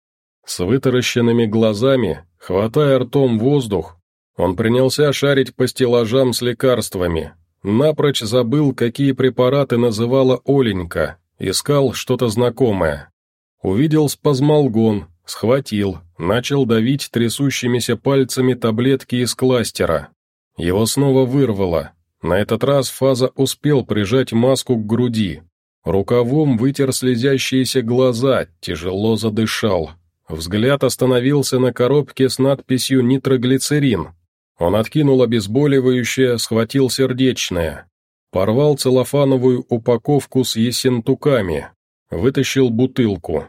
С вытаращенными глазами, хватая ртом воздух, он принялся шарить по стеллажам с лекарствами. Напрочь забыл, какие препараты называла Оленька, искал что-то знакомое. Увидел спазмолгон, схватил, начал давить трясущимися пальцами таблетки из кластера. Его снова вырвало. На этот раз Фаза успел прижать маску к груди. Рукавом вытер слезящиеся глаза, тяжело задышал. Взгляд остановился на коробке с надписью «Нитроглицерин», он откинул обезболивающее, схватил сердечное. Порвал целлофановую упаковку с есентуками. вытащил бутылку.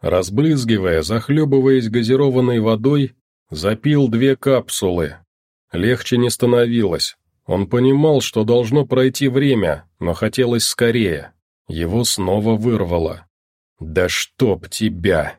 Разбрызгивая, захлебываясь газированной водой, запил две капсулы. Легче не становилось. Он понимал, что должно пройти время, но хотелось скорее. Его снова вырвало. «Да чтоб тебя!»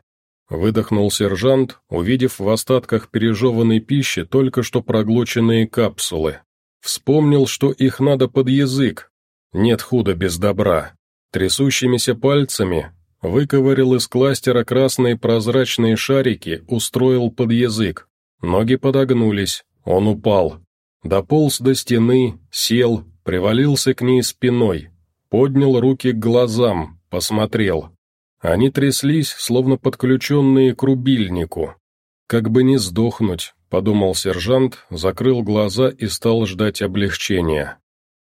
Выдохнул сержант, увидев в остатках пережеванной пищи только что проглоченные капсулы. Вспомнил, что их надо под язык. Нет худа без добра. Трясущимися пальцами выковырил из кластера красные прозрачные шарики, устроил под язык. Ноги подогнулись, он упал. Дополз до стены, сел, привалился к ней спиной, поднял руки к глазам, посмотрел. Они тряслись, словно подключенные к рубильнику. «Как бы не сдохнуть», — подумал сержант, закрыл глаза и стал ждать облегчения.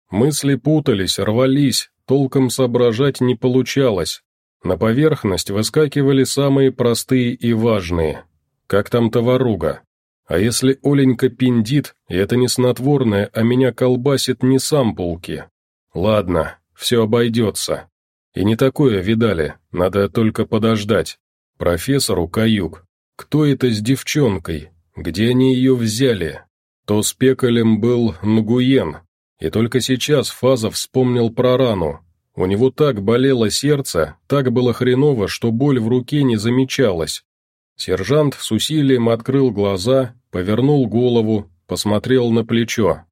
Мысли путались, рвались, толком соображать не получалось. На поверхность выскакивали самые простые и важные. Как там товаруга? А если Оленька пиндит, и это не снотворное, а меня колбасит не сампулки? Ладно, все обойдется. И не такое видали, надо только подождать. Профессору каюк. Кто это с девчонкой? Где они ее взяли? То с пекалем был Нгуен. И только сейчас Фазов вспомнил про рану. У него так болело сердце, так было хреново, что боль в руке не замечалась. Сержант с усилием открыл глаза, повернул голову, посмотрел на плечо.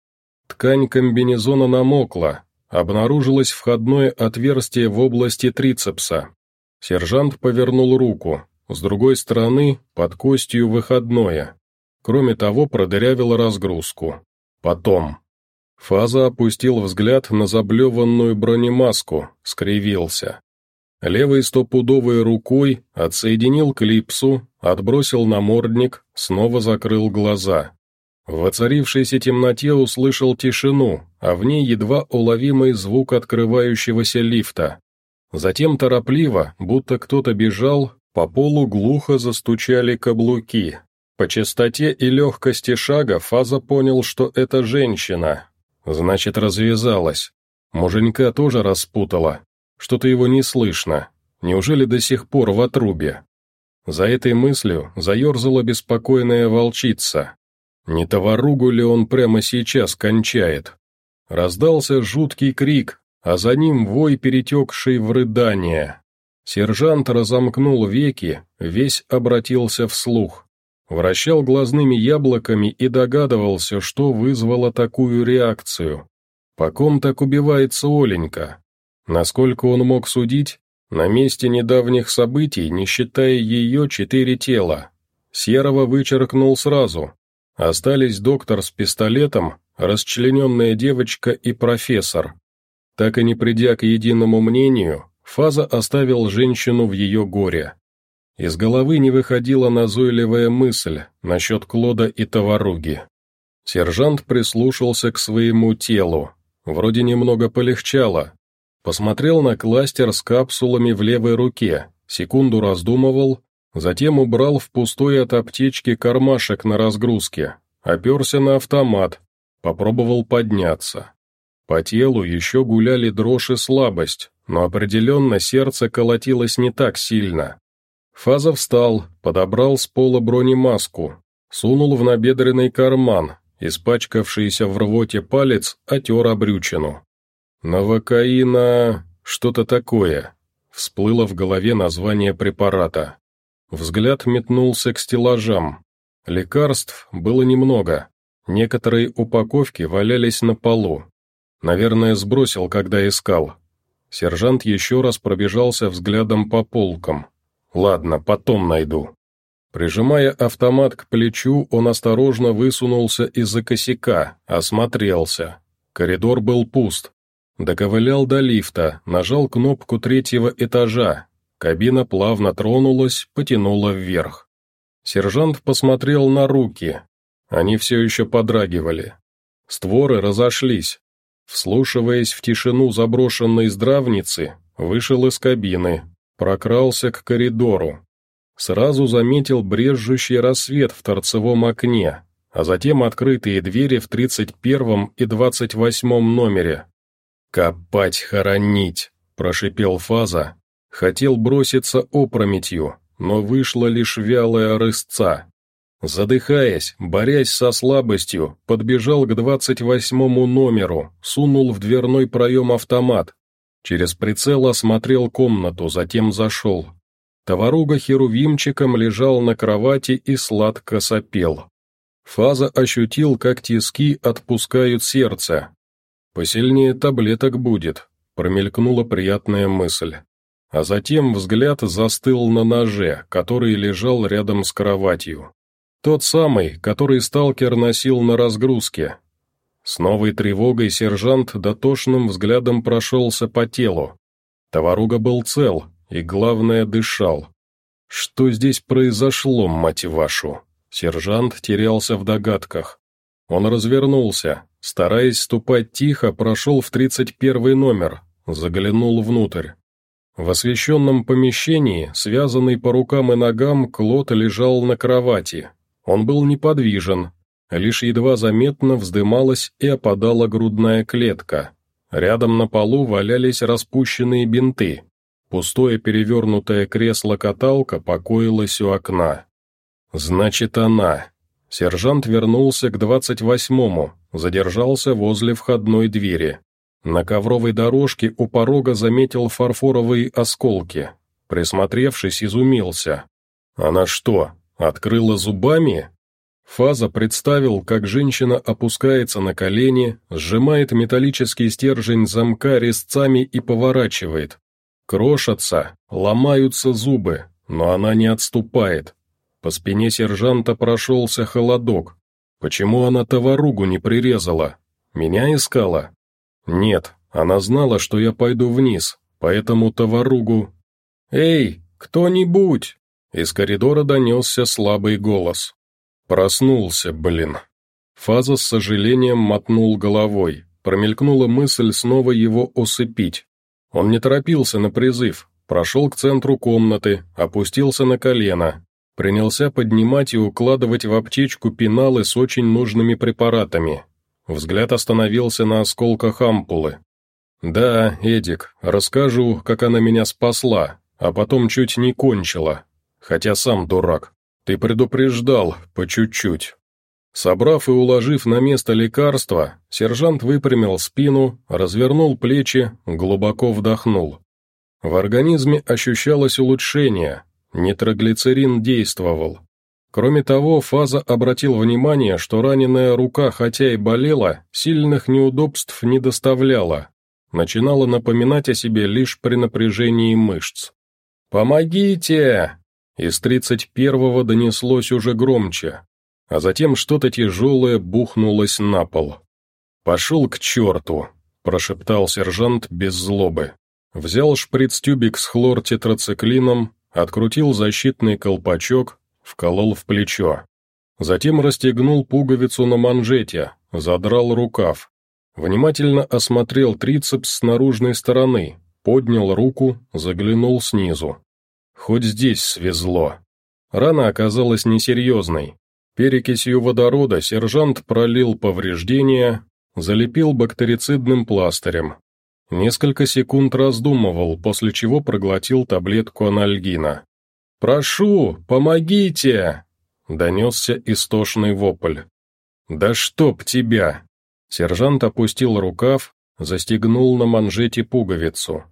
Ткань комбинезона намокла, Обнаружилось входное отверстие в области трицепса. Сержант повернул руку. С другой стороны, под костью выходное. Кроме того, продырявил разгрузку. Потом. Фаза опустил взгляд на заблеванную бронемаску, скривился. Левой стопудовой рукой отсоединил клипсу, отбросил намордник, снова закрыл глаза. В воцарившейся темноте услышал тишину, а в ней едва уловимый звук открывающегося лифта. Затем торопливо, будто кто-то бежал, по полу глухо застучали каблуки. По частоте и легкости шага Фаза понял, что это женщина. Значит, развязалась. Муженька тоже распутала. Что-то его не слышно. Неужели до сих пор в отрубе? За этой мыслью заерзала беспокойная волчица. Не товаругу ли он прямо сейчас кончает? Раздался жуткий крик, а за ним вой, перетекший в рыдание. Сержант разомкнул веки, весь обратился вслух. Вращал глазными яблоками и догадывался, что вызвало такую реакцию. По ком так убивается Оленька? Насколько он мог судить, на месте недавних событий, не считая ее, четыре тела. Серого вычеркнул сразу, Остались доктор с пистолетом, расчлененная девочка и профессор. Так и не придя к единому мнению, Фаза оставил женщину в ее горе. Из головы не выходила назойливая мысль насчет Клода и Товаруги. Сержант прислушался к своему телу. Вроде немного полегчало. Посмотрел на кластер с капсулами в левой руке, секунду раздумывал, Затем убрал в пустой от аптечки кармашек на разгрузке, оперся на автомат, попробовал подняться. По телу еще гуляли дрожь и слабость, но определенно сердце колотилось не так сильно. Фаза встал, подобрал с пола бронемаску, сунул в набедренный карман, испачкавшийся в рвоте палец отер обрючину. «Новокаина... что-то такое», всплыло в голове название препарата. Взгляд метнулся к стеллажам. Лекарств было немного. Некоторые упаковки валялись на полу. Наверное, сбросил, когда искал. Сержант еще раз пробежался взглядом по полкам. «Ладно, потом найду». Прижимая автомат к плечу, он осторожно высунулся из-за косяка, осмотрелся. Коридор был пуст. Доковылял до лифта, нажал кнопку третьего этажа, Кабина плавно тронулась, потянула вверх. Сержант посмотрел на руки. Они все еще подрагивали. Створы разошлись. Вслушиваясь в тишину заброшенной здравницы, вышел из кабины, прокрался к коридору. Сразу заметил брежущий рассвет в торцевом окне, а затем открытые двери в 31 и 28 номере. «Копать, хоронить!» – прошипел Фаза, Хотел броситься опрометью, но вышла лишь вялая рысца. Задыхаясь, борясь со слабостью, подбежал к двадцать восьмому номеру, сунул в дверной проем автомат. Через прицел осмотрел комнату, затем зашел. Товаруга херувимчиком лежал на кровати и сладко сопел. Фаза ощутил, как тиски отпускают сердце. «Посильнее таблеток будет», — промелькнула приятная мысль. А затем взгляд застыл на ноже, который лежал рядом с кроватью. Тот самый, который сталкер носил на разгрузке. С новой тревогой сержант дотошным взглядом прошелся по телу. Товаруга был цел и, главное, дышал. Что здесь произошло, мать вашу? Сержант терялся в догадках. Он развернулся, стараясь ступать тихо, прошел в тридцать первый номер, заглянул внутрь. В освещенном помещении, связанный по рукам и ногам, Клод лежал на кровати. Он был неподвижен, лишь едва заметно вздымалась и опадала грудная клетка. Рядом на полу валялись распущенные бинты. Пустое перевернутое кресло-каталка покоилось у окна. «Значит, она». Сержант вернулся к двадцать восьмому, задержался возле входной двери. На ковровой дорожке у порога заметил фарфоровые осколки. Присмотревшись, изумился. «Она что, открыла зубами?» Фаза представил, как женщина опускается на колени, сжимает металлический стержень замка резцами и поворачивает. Крошатся, ломаются зубы, но она не отступает, по спине сержанта прошелся холодок. Почему она товаругу не прирезала? Меня искала? Нет, она знала, что я пойду вниз, поэтому товаругу... «Эй, кто-нибудь!» Из коридора донесся слабый голос. Проснулся, блин. Фаза с сожалением мотнул головой. Промелькнула мысль снова его усыпить. Он не торопился на призыв, прошел к центру комнаты, опустился на колено, Принялся поднимать и укладывать в аптечку пеналы с очень нужными препаратами. Взгляд остановился на осколках ампулы. «Да, Эдик, расскажу, как она меня спасла, а потом чуть не кончила. Хотя сам дурак. Ты предупреждал, по чуть-чуть». Собрав и уложив на место лекарства, сержант выпрямил спину, развернул плечи, глубоко вдохнул. В организме ощущалось улучшение, Нитроглицерин действовал. Кроме того, Фаза обратил внимание, что раненая рука, хотя и болела, сильных неудобств не доставляла. Начинала напоминать о себе лишь при напряжении мышц. «Помогите!» Из тридцать первого донеслось уже громче, а затем что-то тяжелое бухнулось на пол. «Пошел к черту!» – прошептал сержант без злобы. Взял шприц-тюбик с хлортетрациклином, открутил защитный колпачок, вколол в плечо. Затем расстегнул пуговицу на манжете, задрал рукав. Внимательно осмотрел трицепс с наружной стороны, поднял руку, заглянул снизу. Хоть здесь свезло. Рана оказалась несерьезной. Перекисью водорода сержант пролил повреждения, залепил бактерицидным пластырем, Несколько секунд раздумывал, после чего проглотил таблетку анальгина. «Прошу, помогите!» — донесся истошный вопль. «Да чтоб тебя!» Сержант опустил рукав, застегнул на манжете пуговицу.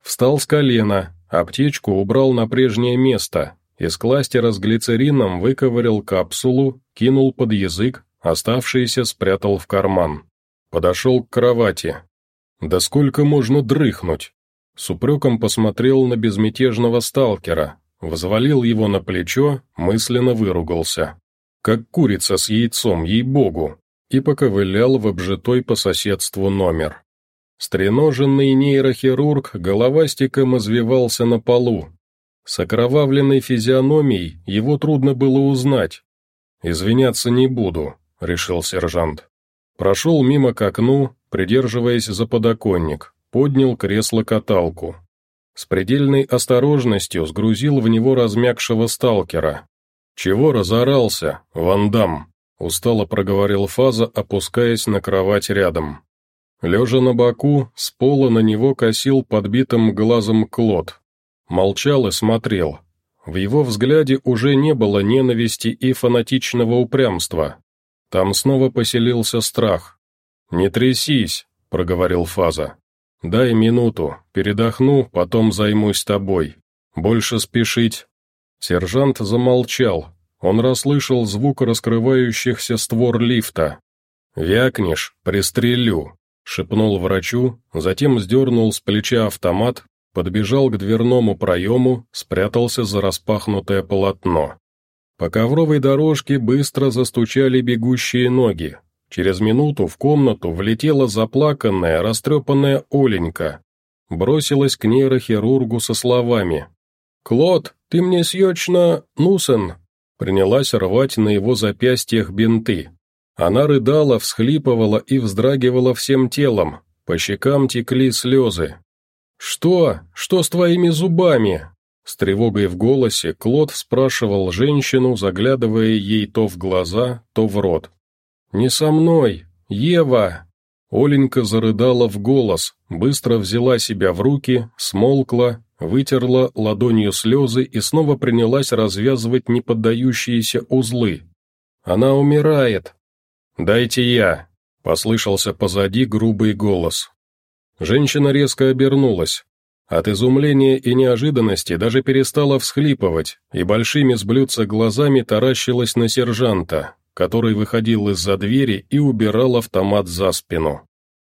Встал с колена, аптечку убрал на прежнее место, из кластера с глицерином выковырял капсулу, кинул под язык, оставшиеся спрятал в карман. Подошел к кровати, «Да сколько можно дрыхнуть?» С упреком посмотрел на безмятежного сталкера, взвалил его на плечо, мысленно выругался. Как курица с яйцом, ей-богу, и поковылял в обжитой по соседству номер. Стреноженный нейрохирург головастиком извивался на полу. С окровавленной физиономией его трудно было узнать. «Извиняться не буду», — решил сержант. Прошел мимо к окну, придерживаясь за подоконник, поднял кресло-каталку. С предельной осторожностью сгрузил в него размягшего сталкера. «Чего разорался, Вандам?» — устало проговорил Фаза, опускаясь на кровать рядом. Лежа на боку, с пола на него косил подбитым глазом Клод. молчал и смотрел. В его взгляде уже не было ненависти и фанатичного упрямства. Там снова поселился страх. «Не трясись», — проговорил Фаза. «Дай минуту, передохну, потом займусь тобой. Больше спешить». Сержант замолчал. Он расслышал звук раскрывающихся створ лифта. «Вякнешь, пристрелю», — шепнул врачу, затем сдернул с плеча автомат, подбежал к дверному проему, спрятался за распахнутое полотно. По ковровой дорожке быстро застучали бегущие ноги. Через минуту в комнату влетела заплаканная, растрепанная Оленька. Бросилась к нейрохирургу со словами. «Клод, ты мне съечно нусен!» Принялась рвать на его запястьях бинты. Она рыдала, всхлипывала и вздрагивала всем телом. По щекам текли слезы. «Что? Что с твоими зубами?» С тревогой в голосе Клод спрашивал женщину, заглядывая ей то в глаза, то в рот. «Не со мной! Ева!» Оленька зарыдала в голос, быстро взяла себя в руки, смолкла, вытерла ладонью слезы и снова принялась развязывать неподдающиеся узлы. «Она умирает!» «Дайте я!» — послышался позади грубый голос. Женщина резко обернулась. От изумления и неожиданности даже перестала всхлипывать и большими с глазами таращилась на сержанта, который выходил из-за двери и убирал автомат за спину.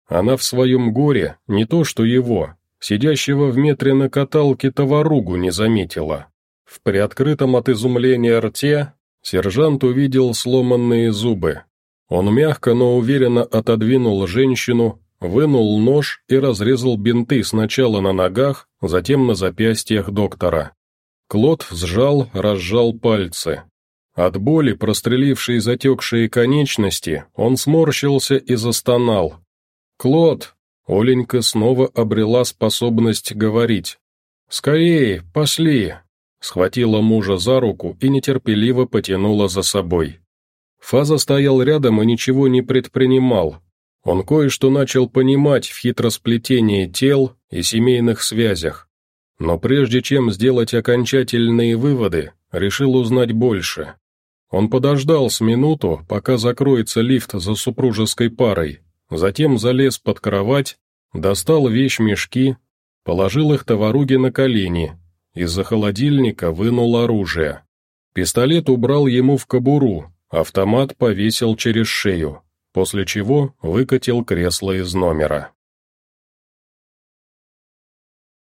Она в своем горе не то что его, сидящего в метре на каталке товаругу не заметила. В приоткрытом от изумления рте сержант увидел сломанные зубы. Он мягко, но уверенно отодвинул женщину, вынул нож и разрезал бинты сначала на ногах, затем на запястьях доктора. Клод сжал, разжал пальцы. От боли, прострелившей затекшие конечности, он сморщился и застонал. «Клод!» Оленька снова обрела способность говорить. «Скорее, пошли!» Схватила мужа за руку и нетерпеливо потянула за собой. Фаза стоял рядом и ничего не предпринимал, он кое-что начал понимать в хитросплетении тел и семейных связях. Но прежде чем сделать окончательные выводы, решил узнать больше. Он подождал с минуту, пока закроется лифт за супружеской парой, затем залез под кровать, достал вещь-мешки, положил их товаруге на колени, из-за холодильника вынул оружие. Пистолет убрал ему в кобуру, автомат повесил через шею после чего выкатил кресло из номера.